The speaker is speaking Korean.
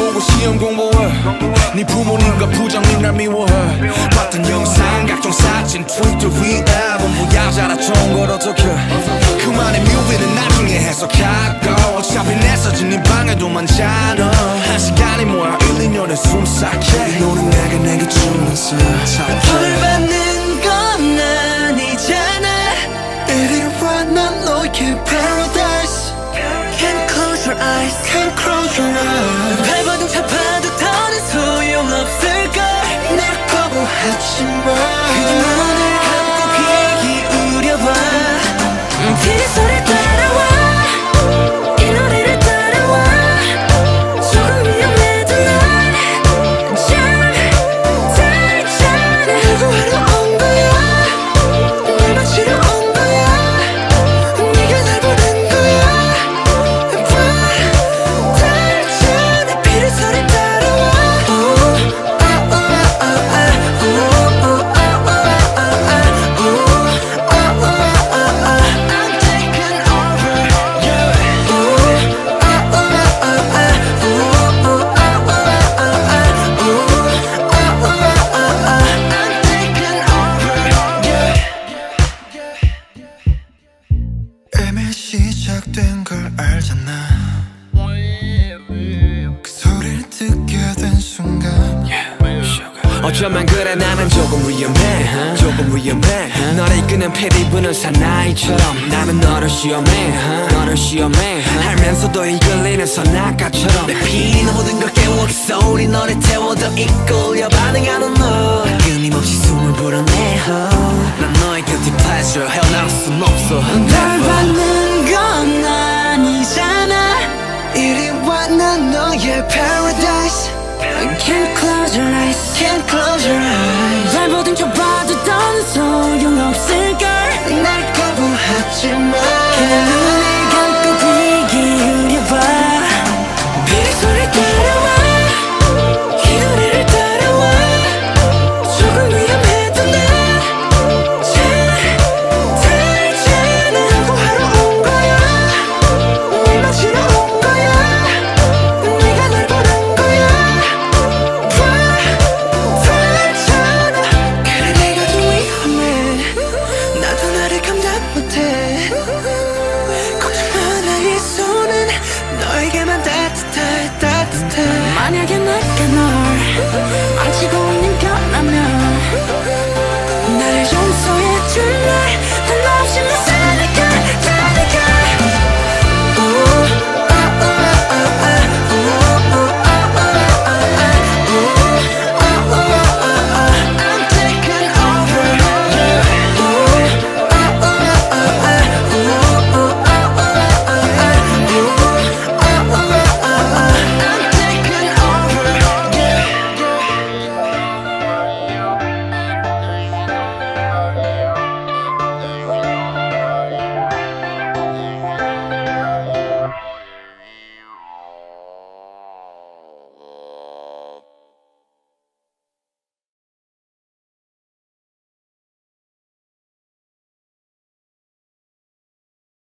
보고 시험 공부해. 네 부모님과 부장님 날 미워해. 봤던 영상 각종 사진 트위터 위에 전부 야자라 좋은 걸 어떡해 그만의 뮤비는 나중에 해석하고 어차피 내 사진 네 방에도 많잖아. 한 시간이 뭐야 1, 2년에 숨삭해. 이 노래 내가 내게 주면서 벌 받는 건 아니잖아. 이리 와난 너의 paradise eyes Can't close your eyes 발버둥 잡아도 더는 소용없을걸 날 거부하지 마 알잖아. 그 소리를 듣게 된 순간 어쩌면 그래 나는 조금 위험해. 조금 위험해. 너를 이끄는 패리 부는 사나이처럼 나는 너를 시험해. 너를 시험해. 알면서도 이끌리는 선악가처럼. 내 피는 모든 걸 깨워 그 소리 너를 태워 더 이끌려 반응하는 너. 끊임없이 숨을 불어내 난 너의 guilty pleasure 헤어나올 순 없어 와난